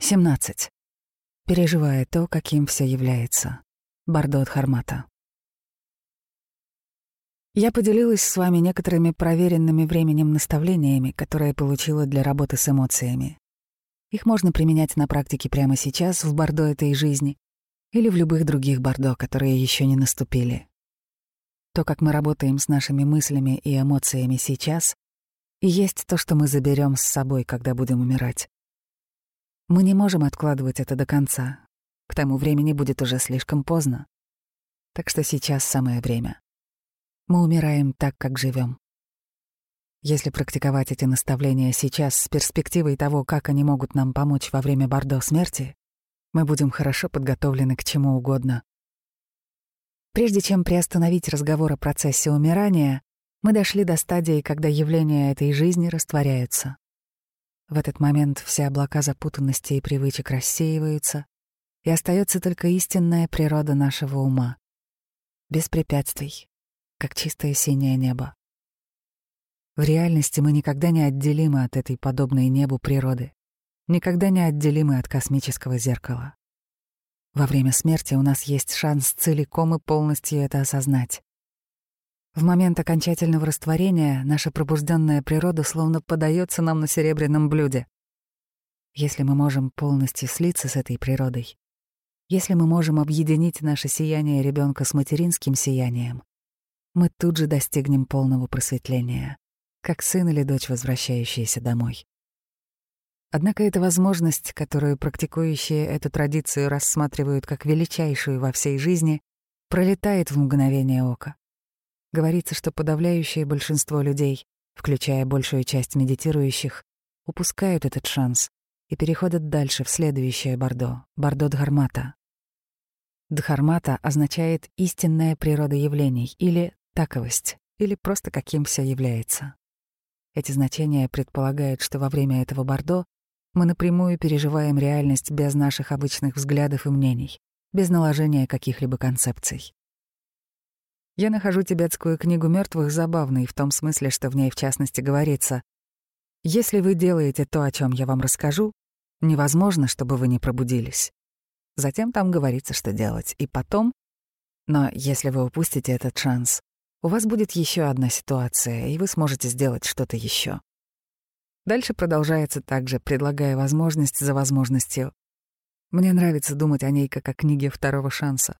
17. Переживая то, каким все является. Бардо Хармата. Я поделилась с вами некоторыми проверенными временем наставлениями, которые получила для работы с эмоциями. Их можно применять на практике прямо сейчас, в Бордо этой жизни, или в любых других Бордо, которые еще не наступили. То, как мы работаем с нашими мыслями и эмоциями сейчас, и есть то, что мы заберем с собой, когда будем умирать. Мы не можем откладывать это до конца. К тому времени будет уже слишком поздно. Так что сейчас самое время. Мы умираем так, как живем. Если практиковать эти наставления сейчас с перспективой того, как они могут нам помочь во время бордо смерти, мы будем хорошо подготовлены к чему угодно. Прежде чем приостановить разговор о процессе умирания, мы дошли до стадии, когда явления этой жизни растворяются. В этот момент все облака запутанности и привычек рассеиваются, и остается только истинная природа нашего ума. Без препятствий, как чистое синее небо. В реальности мы никогда не отделимы от этой подобной небу природы, никогда не отделимы от космического зеркала. Во время смерти у нас есть шанс целиком и полностью это осознать. В момент окончательного растворения наша пробужденная природа словно подается нам на серебряном блюде. Если мы можем полностью слиться с этой природой, если мы можем объединить наше сияние ребенка с материнским сиянием, мы тут же достигнем полного просветления, как сын или дочь, возвращающиеся домой. Однако эта возможность, которую практикующие эту традицию рассматривают как величайшую во всей жизни, пролетает в мгновение ока. Говорится, что подавляющее большинство людей, включая большую часть медитирующих, упускают этот шанс и переходят дальше в следующее Бордо, Бордо Дхармата. Дхармата означает истинная природа явлений или таковость, или просто каким все является. Эти значения предполагают, что во время этого Бордо мы напрямую переживаем реальность без наших обычных взглядов и мнений, без наложения каких-либо концепций. Я нахожу тибетскую книгу мертвых забавной в том смысле, что в ней в частности говорится «Если вы делаете то, о чем я вам расскажу, невозможно, чтобы вы не пробудились». Затем там говорится, что делать. И потом... Но если вы упустите этот шанс, у вас будет еще одна ситуация, и вы сможете сделать что-то еще. Дальше продолжается также, предлагая возможность за возможностью. Мне нравится думать о ней как о книге второго шанса.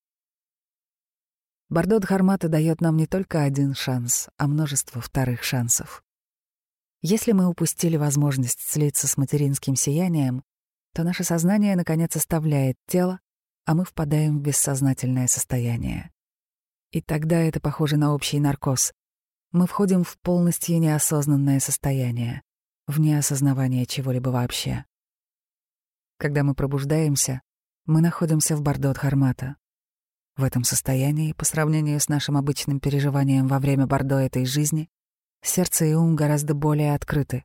Бордо Дхармата дает нам не только один шанс, а множество вторых шансов. Если мы упустили возможность слиться с материнским сиянием, то наше сознание, наконец, оставляет тело, а мы впадаем в бессознательное состояние. И тогда это похоже на общий наркоз. Мы входим в полностью неосознанное состояние, в неосознавание чего-либо вообще. Когда мы пробуждаемся, мы находимся в Бордо Дхармата. В этом состоянии, по сравнению с нашим обычным переживанием во время бордо этой жизни, сердце и ум гораздо более открыты,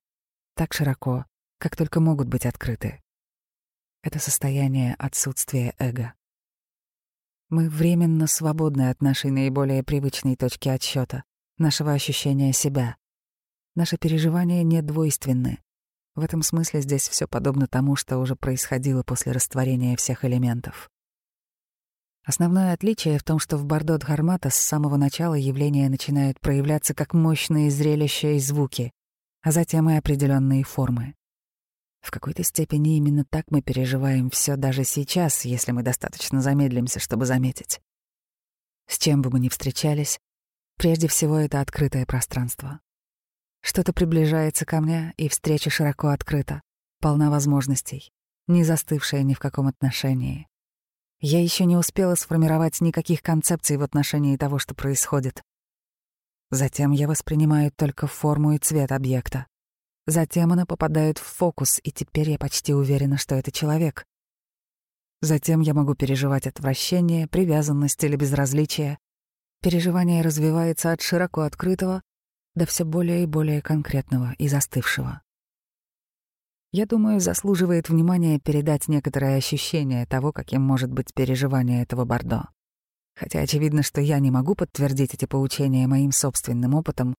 так широко, как только могут быть открыты. Это состояние отсутствия эго. Мы временно свободны от нашей наиболее привычной точки отсчета, нашего ощущения себя. Наши переживания не двойственны. В этом смысле здесь все подобно тому, что уже происходило после растворения всех элементов. Основное отличие в том, что в Бордо Дхармата с самого начала явления начинают проявляться как мощные зрелища и звуки, а затем и определенные формы. В какой-то степени именно так мы переживаем все даже сейчас, если мы достаточно замедлимся, чтобы заметить. С чем бы мы ни встречались, прежде всего это открытое пространство. Что-то приближается ко мне, и встреча широко открыта, полна возможностей, не застывшая ни в каком отношении. Я еще не успела сформировать никаких концепций в отношении того, что происходит. Затем я воспринимаю только форму и цвет объекта. Затем она попадает в фокус, и теперь я почти уверена, что это человек. Затем я могу переживать отвращение, привязанность или безразличие. Переживание развивается от широко открытого до все более и более конкретного и застывшего. Я думаю, заслуживает внимания передать некоторое ощущение того, каким может быть переживание этого Бордо. Хотя очевидно, что я не могу подтвердить эти поучения моим собственным опытом,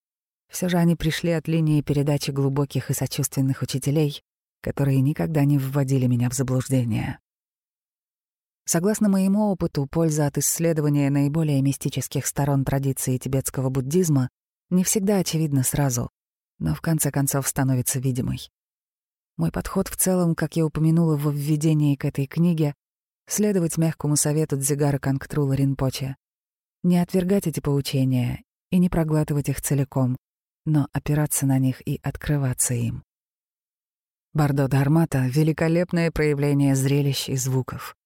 все же они пришли от линии передачи глубоких и сочувственных учителей, которые никогда не вводили меня в заблуждение. Согласно моему опыту, польза от исследования наиболее мистических сторон традиции тибетского буддизма не всегда очевидна сразу, но в конце концов становится видимой. Мой подход в целом, как я упомянула во введении к этой книге, следовать мягкому совету Дзигара Кангтрула Ринпоче, не отвергать эти поучения и не проглатывать их целиком, но опираться на них и открываться им. Бардо Дармата — великолепное проявление зрелищ и звуков.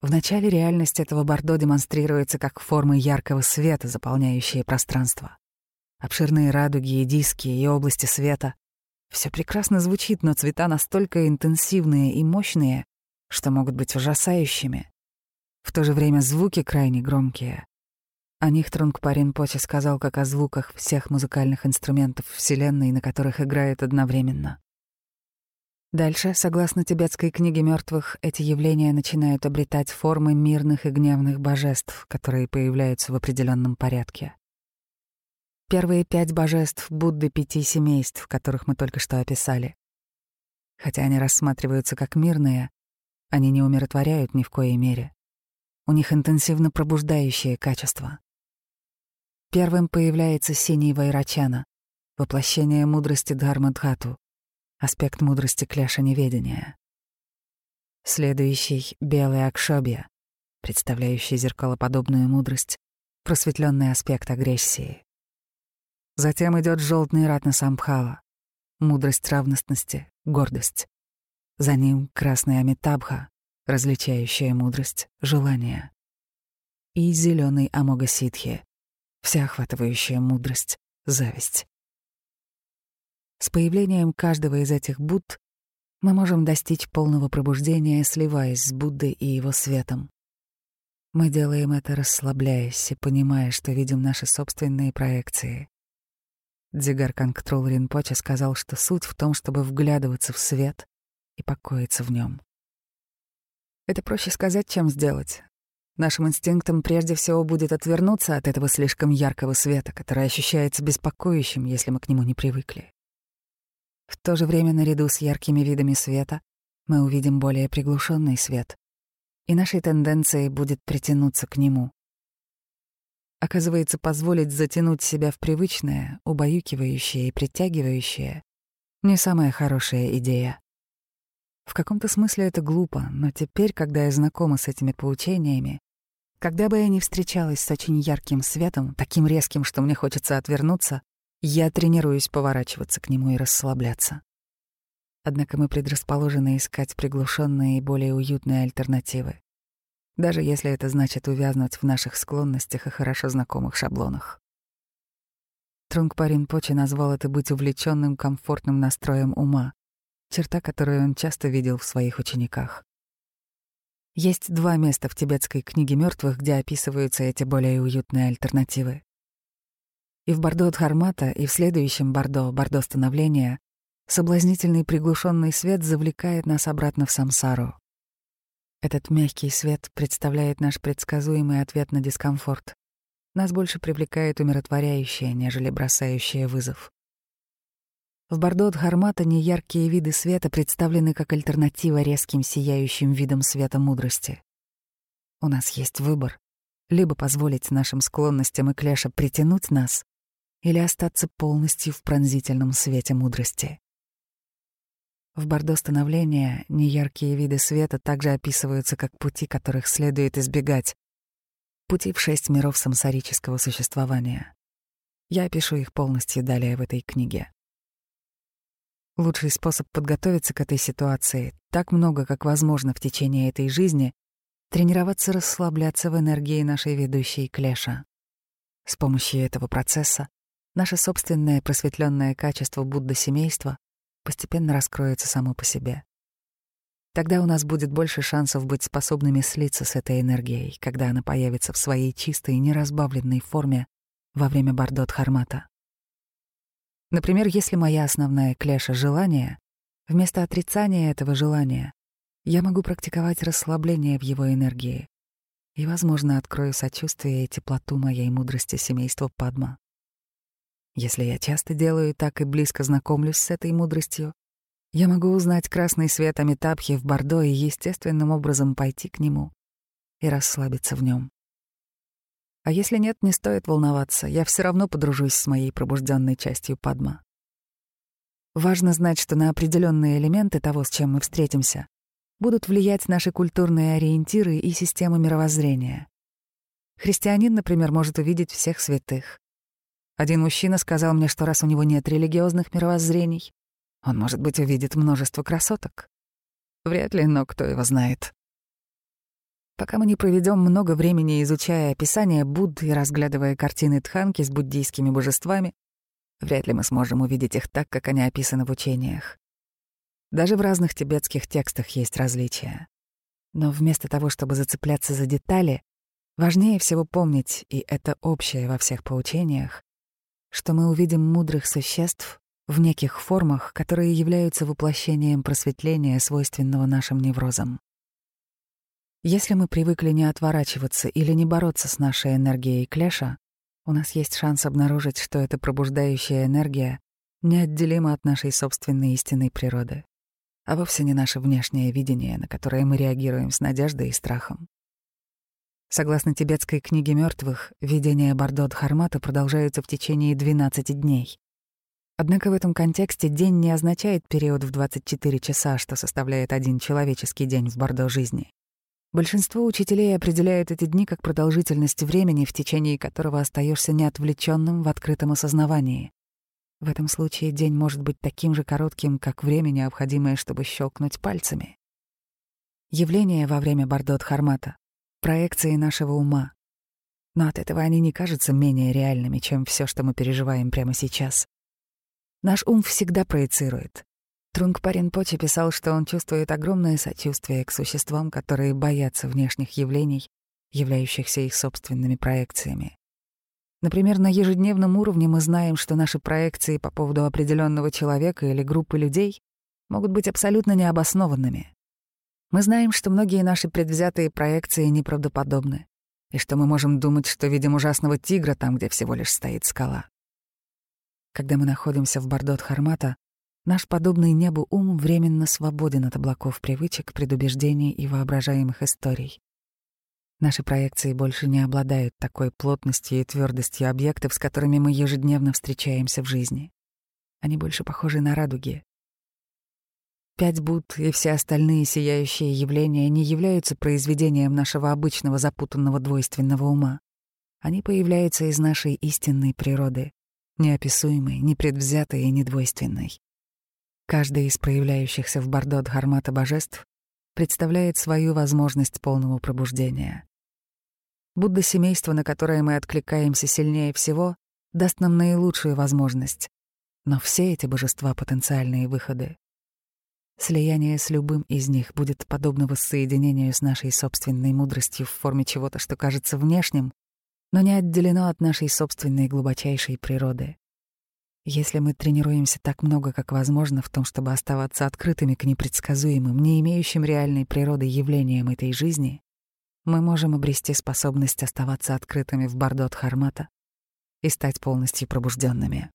Вначале реальность этого бордо демонстрируется как формы яркого света, заполняющие пространство. Обширные радуги и диски, и области света. Все прекрасно звучит, но цвета настолько интенсивные и мощные, что могут быть ужасающими. В то же время звуки крайне громкие. О них Трунгпарин Почи сказал как о звуках всех музыкальных инструментов Вселенной, на которых играют одновременно. Дальше, согласно тибетской книге мертвых, эти явления начинают обретать формы мирных и гневных божеств, которые появляются в определенном порядке. Первые пять божеств Будды пяти семейств, которых мы только что описали. Хотя они рассматриваются как мирные, они не умиротворяют ни в коей мере. У них интенсивно пробуждающие качества. Первым появляется синий Вайрачана, воплощение мудрости Дхармадхату, аспект мудрости Кляша неведения. Следующий — белый Акшобья, представляющий зеркалоподобную мудрость, просветленный аспект агрессии. Затем идет желтный ратна самбхала, мудрость равностности, гордость. За ним красный амитабха, различающая мудрость, желание. И зеленый амогаситхи, всеохватывающая мудрость, зависть. С появлением каждого из этих Будд мы можем достичь полного пробуждения, сливаясь с Буддой и его светом. Мы делаем это, расслабляясь и понимая, что видим наши собственные проекции. Дзигар Кангтрул Ринпоче сказал, что суть в том, чтобы вглядываться в свет и покоиться в нем. Это проще сказать, чем сделать. Нашим инстинктом прежде всего будет отвернуться от этого слишком яркого света, который ощущается беспокоящим, если мы к нему не привыкли. В то же время наряду с яркими видами света мы увидим более приглушенный свет, и нашей тенденцией будет притянуться к нему. Оказывается, позволить затянуть себя в привычное, убаюкивающее и притягивающее — не самая хорошая идея. В каком-то смысле это глупо, но теперь, когда я знакома с этими поучениями, когда бы я ни встречалась с очень ярким светом, таким резким, что мне хочется отвернуться, я тренируюсь поворачиваться к нему и расслабляться. Однако мы предрасположены искать приглушенные и более уютные альтернативы, даже если это значит увязнуть в наших склонностях и хорошо знакомых шаблонах. Трунгпарин Почи назвал это быть увлеченным комфортным настроем ума, черта, которую он часто видел в своих учениках. Есть два места в тибетской книге мертвых, где описываются эти более уютные альтернативы. И в Бордо Дхармата, и в следующем Бордо, Бордо становления, соблазнительный приглушенный свет завлекает нас обратно в самсару. Этот мягкий свет представляет наш предсказуемый ответ на дискомфорт. Нас больше привлекает умиротворяющее, нежели бросающее вызов. В Бордо Дхармата неяркие виды света представлены как альтернатива резким сияющим видам света мудрости. У нас есть выбор — либо позволить нашим склонностям и клеша притянуть нас, или остаться полностью в пронзительном свете мудрости. В Бордо становления неяркие виды света также описываются как пути, которых следует избегать. Пути в шесть миров самсарического существования. Я опишу их полностью далее в этой книге. Лучший способ подготовиться к этой ситуации, так много, как возможно в течение этой жизни, тренироваться расслабляться в энергии нашей ведущей Клеша. С помощью этого процесса наше собственное просветленное качество Будда-семейства постепенно раскроется само по себе. Тогда у нас будет больше шансов быть способными слиться с этой энергией, когда она появится в своей чистой и неразбавленной форме во время Бардот Хармата. Например, если моя основная клеша — желание, вместо отрицания этого желания я могу практиковать расслабление в его энергии и, возможно, открою сочувствие и теплоту моей мудрости семейства Падма. Если я часто делаю так и близко знакомлюсь с этой мудростью, Я могу узнать красный свет Амитабхи в Бордо и естественным образом пойти к нему и расслабиться в нем. А если нет, не стоит волноваться, я все равно подружусь с моей пробужденной частью Падма. Важно знать, что на определенные элементы того, с чем мы встретимся, будут влиять наши культурные ориентиры и системы мировоззрения. Христианин, например, может увидеть всех святых. Один мужчина сказал мне, что раз у него нет религиозных мировоззрений, он, может быть, увидит множество красоток. Вряд ли, но кто его знает. Пока мы не проведем много времени, изучая описание Будды и разглядывая картины Тханки с буддийскими божествами, Вряд ли мы сможем увидеть их так, как они описаны в учениях. Даже в разных тибетских текстах есть различия. Но вместо того, чтобы зацепляться за детали, важнее всего помнить, и это общее во всех поучениях, что мы увидим мудрых существ в неких формах, которые являются воплощением просветления, свойственного нашим неврозам. Если мы привыкли не отворачиваться или не бороться с нашей энергией клеша, у нас есть шанс обнаружить, что эта пробуждающая энергия неотделима от нашей собственной истинной природы, а вовсе не наше внешнее видение, на которое мы реагируем с надеждой и страхом. Согласно тибетской книге мертвых, видения Бардо-Дхармата продолжаются в течение 12 дней. Однако в этом контексте день не означает период в 24 часа, что составляет один человеческий день в Бордо жизни. Большинство учителей определяют эти дни как продолжительность времени, в течение которого остаешься неотвлеченным в открытом осознавании. В этом случае день может быть таким же коротким, как время, необходимое, чтобы щелкнуть пальцами. Явления во время Бардот-Хармата — проекции нашего ума. Но от этого они не кажутся менее реальными, чем все, что мы переживаем прямо сейчас. Наш ум всегда проецирует. Трунгпа Ринпоче писал, что он чувствует огромное сочувствие к существам, которые боятся внешних явлений, являющихся их собственными проекциями. Например, на ежедневном уровне мы знаем, что наши проекции по поводу определенного человека или группы людей могут быть абсолютно необоснованными. Мы знаем, что многие наши предвзятые проекции неправдоподобны, и что мы можем думать, что видим ужасного тигра там, где всего лишь стоит скала. Когда мы находимся в Бардот-Хармата, Наш подобный небу ум временно свободен от облаков привычек, предубеждений и воображаемых историй. Наши проекции больше не обладают такой плотностью и твердостью объектов, с которыми мы ежедневно встречаемся в жизни. Они больше похожи на радуги. Пять Буд и все остальные сияющие явления не являются произведением нашего обычного запутанного двойственного ума. Они появляются из нашей истинной природы, неописуемой, непредвзятой и недвойственной. Каждый из проявляющихся в Бордо Дхармата божеств представляет свою возможность полного пробуждения. Будда семейство, на которое мы откликаемся сильнее всего, даст нам наилучшую возможность. Но все эти божества — потенциальные выходы. Слияние с любым из них будет подобно воссоединению с нашей собственной мудростью в форме чего-то, что кажется внешним, но не отделено от нашей собственной глубочайшей природы. Если мы тренируемся так много, как возможно, в том, чтобы оставаться открытыми к непредсказуемым, не имеющим реальной природы явлениям этой жизни, мы можем обрести способность оставаться открытыми в Бардот Хармата и стать полностью пробужденными.